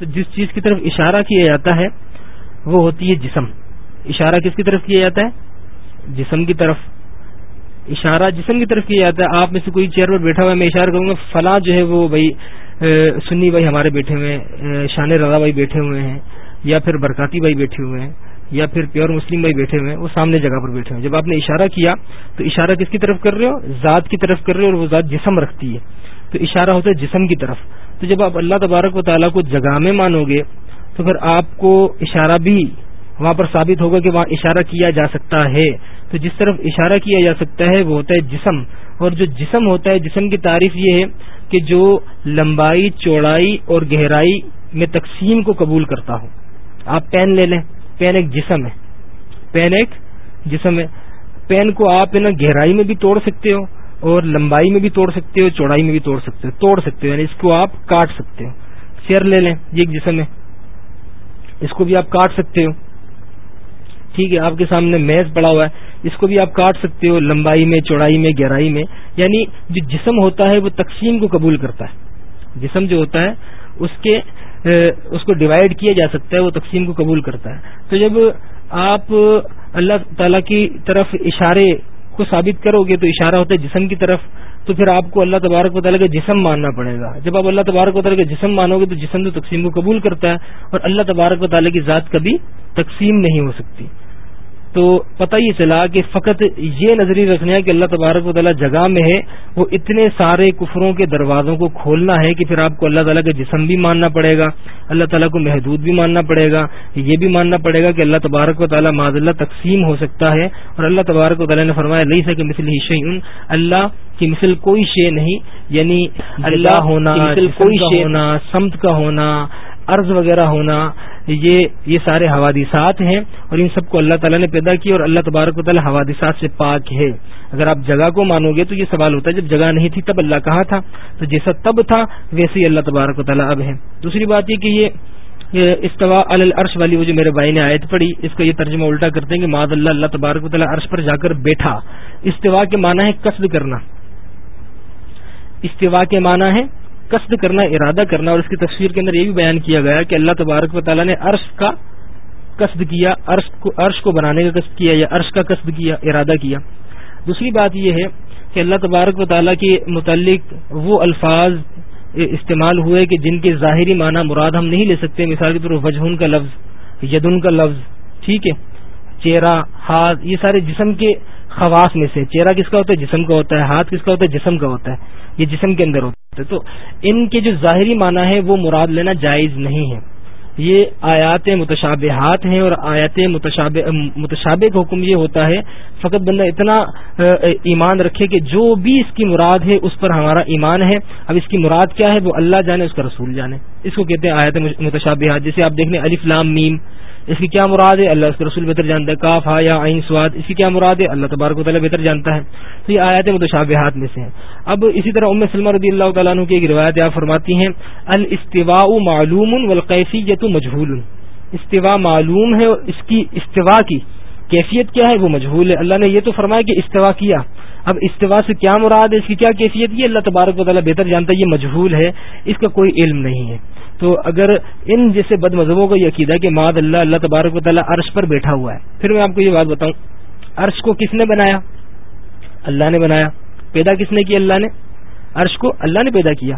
تو جس چیز کی طرف اشارہ کیا جاتا ہے، وہ ہوتی ہے جسم۔ اشارہ کس کی طرف کیا جاتا ہے؟ جسم کی طرف۔ اشارہ جسم کی طرف کیا جاتا ہے۔ آپ میں سے کوئی چیئر پر بیٹھا ہوا ہے، میں اشارہ کروں گا، فلاں جو ہے وہ بھائی سنی بھائی ہمارے بیٹھے ہوئے ہیں شان رضا بھائی بیٹھے ہوئے ہیں، یا پھر برکاتی بھائی بیٹھے ہوئے ہیں، یا پھر پیور مسلم بھائی بیٹھے ہوئے ہیں، وہ سامنے جگہ پر بیٹھے ہوئے ہیں۔ جب آپ نے اشارہ کیا، تو اشارہ کس کی طرف کر رہے ہو؟ ذات کی طرف کر رہے ہو اور وہ ذات جسم رکھتی ہے۔ تو اشارہ ہوتا ہے جسم کی طرف۔ تو جب آپ اللہ تبارک و تعالیٰ کو جگہ میں مانو گے، تو پھر آپ کو اشارہ بھی وہاں پر ثابت ہوگا کہ وہاں اشارہ کیا جا سکتا ہے۔ تو جس طرف اشارہ کیا جا سکتا ہے، وہ ہوتا ہے جسم۔ اور جو جسم ہوتا ہے، جسم کی تعریف یہ ہے کہ جو لمبائی، چوڑائی اور گہرائی میں تقسیم کو قبول کرتا ہو۔ آپ پین لے لیں۔ پین ایک جسم ہے۔ پین ایک جسم ہے۔ پین کو آپ نا، گہرائی میں بھی توڑ سکتے ہو۔ اور لمبائی میں بھی توڑ سکتے ہو چوڑائی میں بھی توڑ سکتے ہو، توڑ سکتے ہو یعنی اس کو آپ کاٹ سکتے ہو۔ چیئر لے لیں، یہ ایک جسم ہے۔ اس کو بھی آپ کاٹ سکتے ہو۔ ٹھیک ہے، آپ کے سامنے میز پڑا ہوا ہے۔ اس کو بھی آپ کاٹ سکتے ہو، لمبائی میں، چوڑائی میں، گہرائی میں۔ یعنی جو جسم ہوتا ہے، وہ تقسیم کو قبول کرتا ہے۔ جسم جو ہوتا ہے، اس کے اس کو ڈیوائڈ کیا جا سکتا ہے، وہ تقسیم کو قبول کرتا ہے۔ تو جب آپ اللہ تعالی کی طرف اشارے کو ثابت کرو گے تو اشارہ ہوتا ہے جسم کی طرف، تو پھر آپ کو اللہ تبارک و تعالیٰ کا جسم ماننا پڑے گا۔ جب آپ اللہ تبارک و تعالیٰ کا جسم مانو گے تو جسم تو تقسیم کو قبول کرتا ہے اور اللہ تبارک و تعالیٰ کی ذات کبھی تقسیم نہیں ہو سکتی۔ تو پتہ یہ چلا کہ فقط یہ نظری رکھنا ہے کہ اللہ تبارک و تعالیٰ جگہ میں ہے وہ اتنے سارے کفروں کے دروازوں کو کھولنا ہے کہ پھر آپ کو اللہ تعالیٰ کا جسم بھی ماننا پڑے گا اللہ تعالیٰ کو محدود بھی ماننا پڑے گا یہ بھی ماننا پڑے گا کہ اللہ تبارک و تعالیٰ معذ اللہ تقسیم ہو سکتا ہے۔ اور اللہ تبارک و تعالیٰ نے فرمایا نہیں سکے مثل ہی شعین اللہ کی مثل کوئی شے نہیں یعنی اللہ ہونا کوئی شے ہونا سمت کا ہونا عرض وغیرہ ہونا، یہ یہ سارے حوادثات ہیں اور ان سب کو اللہ تعالیٰ نے پیدا کیا اور اللہ تبارک و تعالیٰ حوادثات سے پاک ہے۔ اگر آپ جگہ کو مانو گے تو یہ سوال ہوتا ہے، جب جگہ نہیں تھی تب اللہ کہاں تھا؟ تو جیسا تب تھا، ویسے ہی اللہ تبارک و تعالیٰ اب ہے دوسری بات یہ کہ یہ استوا العرش والی وہ جو میرے بھائی نے آیت پڑھی، اس کا یہ ترجمہ الٹا کرتے ہیں کہ ماد اللہ اللہ تبارک و تعالیٰ عرش پر جا کر بیٹھا۔ استوا کے معنی ہے قصد کرنا۔ استوا کے معنی ہے قصد کرنا، ارادہ کرنا، اور اس کی تصویر کے اندر یہ بھی بیان کیا گیا کہ اللہ تبارک و تعالیٰ نے عرش کا قصد کیا، عرش کو عرش کو بنانے کا قصد کیا یا عرش کا قصد کیا، ارادہ کیا۔ دوسری بات یہ ہے کہ اللہ تبارک و تعالیٰ کے متعلق وہ الفاظ استعمال ہوئے کہ جن کے ظاہری معنی مراد ہم نہیں لے سکتے، مثال کے طور وجہن کا لفظ، یدن کا لفظ، ٹھیک ہے۔ چہرہ، ہاتھ، یہ سارے جسم کے خواص میں سے، چہرہ کس کا ہوتا ہے؟ جسم کا ہوتا ہے، ہاتھ کس کا ہوتا ہے؟ جسم کا ہوتا ہے، یہ جسم کے اندر ہوتا ہے۔ تو ان کے جو ظاہری معنی ہے وہ مراد لینا جائز نہیں ہے یہ آیات متشابہات ہیں اور آیات متشابہ کا حکم یہ ہوتا ہے، فقط بندہ اتنا ایمان رکھے کہ جو بھی اس کی مراد ہے، اس پر ہمارا ایمان ہے۔ اب اس کی مراد کیا ہے؟ وہ اللہ جانے، اس کا رسول جانے۔ اس کو کہتے ہیں آیات متشابہات۔ جسے آپ دیکھنے علی فلام میم۔ اس کی کیا مراد ہے؟ اللہ اس کے رسول بہتر جانتا ہے، کاف، ہا، یا، عین، سواد، اس کی کیا مراد ہے؟ اللہ تبارک و تعالیٰ بہتر جانتا ہے۔ تو یہ آیات متشابہات میں سے ہیں۔ اب اسی طرح ام سلمہ رضی اللہ تعالیٰ عنہ کی ایک روایت آپ فرماتی ہیں، الاستواء معلوم والقیفیت مجہول۔ استوا معلوم ہے اور اس کی استوا کی کیفیت کیا ہے؟ وہ مجہول ہے۔ اللہ نے یہ تو فرمایا کہ استوا کیا۔ اب استوا سے کیا مراد ہے؟ اس کی کیا کیفیت؟ یہ اللہ تبارک و تعالیٰ بہتر جانتا ہے، یہ مجہول ہے، اس کا کوئی علم نہیں ہے۔ تو اگر ان جیسے بد مذہبوں کا یہ عقیدہ کہ ماد اللہ اللہ تبارک و تعالیٰ عرش پر بیٹھا ہوا ہے۔ پھر میں آپ کو یہ بات بتاؤں، عرش کو کس نے بنایا؟ اللہ نے بنایا۔ پیدا کس نے کیا اللہ نے۔ عرش کو اللہ نے پیدا کیا۔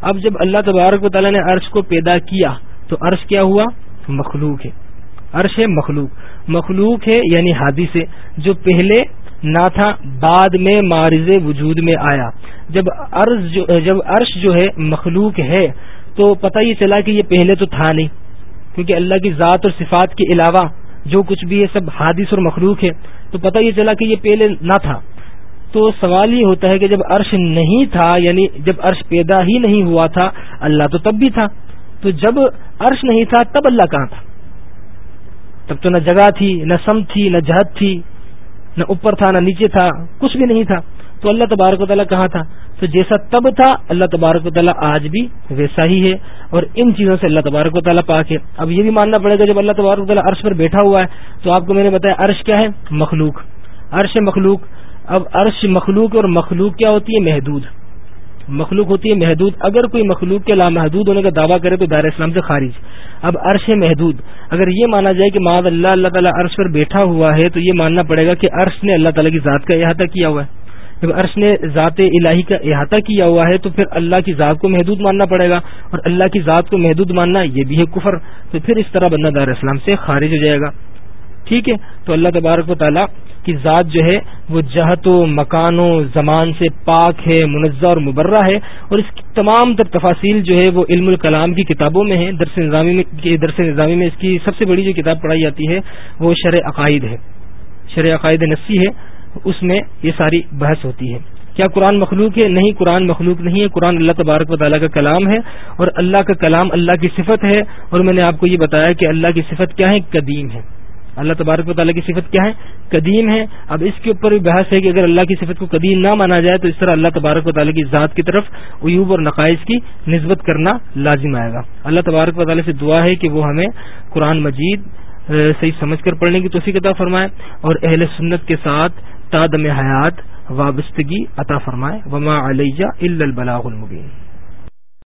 اب جب اللہ تبارک و تعالیٰ نے عرش کو پیدا کیا، تو عرش کیا ہوا؟ مخلوق ہے۔ عرش ہے مخلوق۔ مخلوق ہے یعنی حادی سے جو پہلے نہ تھا، بعد میں مارز وجود میں آیا۔ جب عرش جو جب عرش جو ہے مخلوق ہے، تو پتہ یہ چلا کہ یہ پہلے تو تھا نہیں۔ کیونکہ اللہ کی ذات اور صفات کے علاوہ جو کچھ بھی ہے، سب حادث اور مخلوق ہے۔ تو پتہ یہ چلا کہ یہ پہلے نہ تھا۔ تو سوال یہ ہوتا ہے کہ جب عرش نہیں تھا یعنی جب عرش پیدا ہی نہیں ہوا تھا، اللہ تو تب بھی تھا۔ تو جب عرش نہیں تھا، تب اللہ کہاں تھا؟ تب تو نہ جگہ تھی، نہ سم تھی، نہ جہد تھی۔ نہ اوپر تھا نہ نیچے تھا، کچھ بھی نہیں تھا۔ تو اللہ تبارک و تعالیٰ کہاں تھا۔ تو جیسا تب تھا، اللہ تبارک و تعالیٰ آج بھی ویسا ہی ہے۔ اور ان چیزوں سے اللہ تبارک و تعالیٰ پاک ہے۔ اب یہ بھی ماننا پڑے گا، جب اللہ تبارک و تعالیٰ عرش پر بیٹھا ہوا ہے، تو آپ کو میں نے بتایا عرش کیا ہے؟ مخلوق۔ عرش مخلوق۔ اب عرش مخلوق اور مخلوق کیا ہوتی ہے؟ محدود۔ مخلوق ہوتی ہے محدود، اگر کوئی مخلوق کے لامحدود ہونے کا دعویٰ کرے تو دائر اسلام سے خارج۔ اب عرش محدود، اگر یہ مانا جائے کہ معذ اللہ اللہ تعالیٰ عرش پر بیٹھا ہوا ہے تو یہ ماننا پڑے گا کہ عرش نے اللہ تعالیٰ کی ذات کا احاطہ کیا ہوا ہے۔ جب عرش نے ذات الہی کا احاطہ کیا ہوا ہے تو پھر اللہ کی ذات کو محدود ماننا پڑے گا اور اللہ کی ذات کو محدود ماننا یہ بھی ہے کفر۔ تو پھر اس طرح بندہ دار اسلام سے خارج ہو جائے گا۔ ٹھیک ہے، تو اللہ تبارک و تعالیٰ کی ذات جو ہے وہ جہت و مکان و زمان سے پاک ہے، منزہ اور مبرہ ہے اور اس کی تمام تر تفاصیل جو ہے وہ علم الکلام کی کتابوں میں ہے درس نظامی میں درس نظامی میں اس کی سب سے بڑی جو کتاب پڑھائی جاتی ہے وہ شرح عقائد ہے۔ شرح عقائد نسی ہے، اس میں یہ ساری بحث ہوتی ہے۔ کیا قرآن مخلوق ہے؟ نہیں، قرآن مخلوق نہیں ہے۔ قرآن اللہ تبارک و تعالیٰ کا کلام ہے اور اللہ کا کلام اللہ کی صفت ہے۔ اور میں نے آپ کو یہ بتایا کہ اللہ کی صفت کیا ہے؟ قدیم ہے۔ اللہ تبارک و تعالیٰ کی صفت کیا ہے؟ قدیم ہے۔ اب اس کے اوپر بھی بحث ہے کہ اگر اللہ کی صفت کو قدیم نہ مانا جائے تو اس طرح اللہ تبارک و تعالیٰ کی ذات کی طرف عیوب اور نقائص کی نسبت کرنا لازم آئے گا۔ اللہ تبارک و تعالیٰ سے دعا ہے کہ وہ ہمیں قرآن مجید صحیح سمجھ کر پڑھنے کی توفیق عطا فرمائے اور اہل سنت کے ساتھ تادم حیات، وابستگی عطا فرمائے۔ وما علیہ البلاغ المبین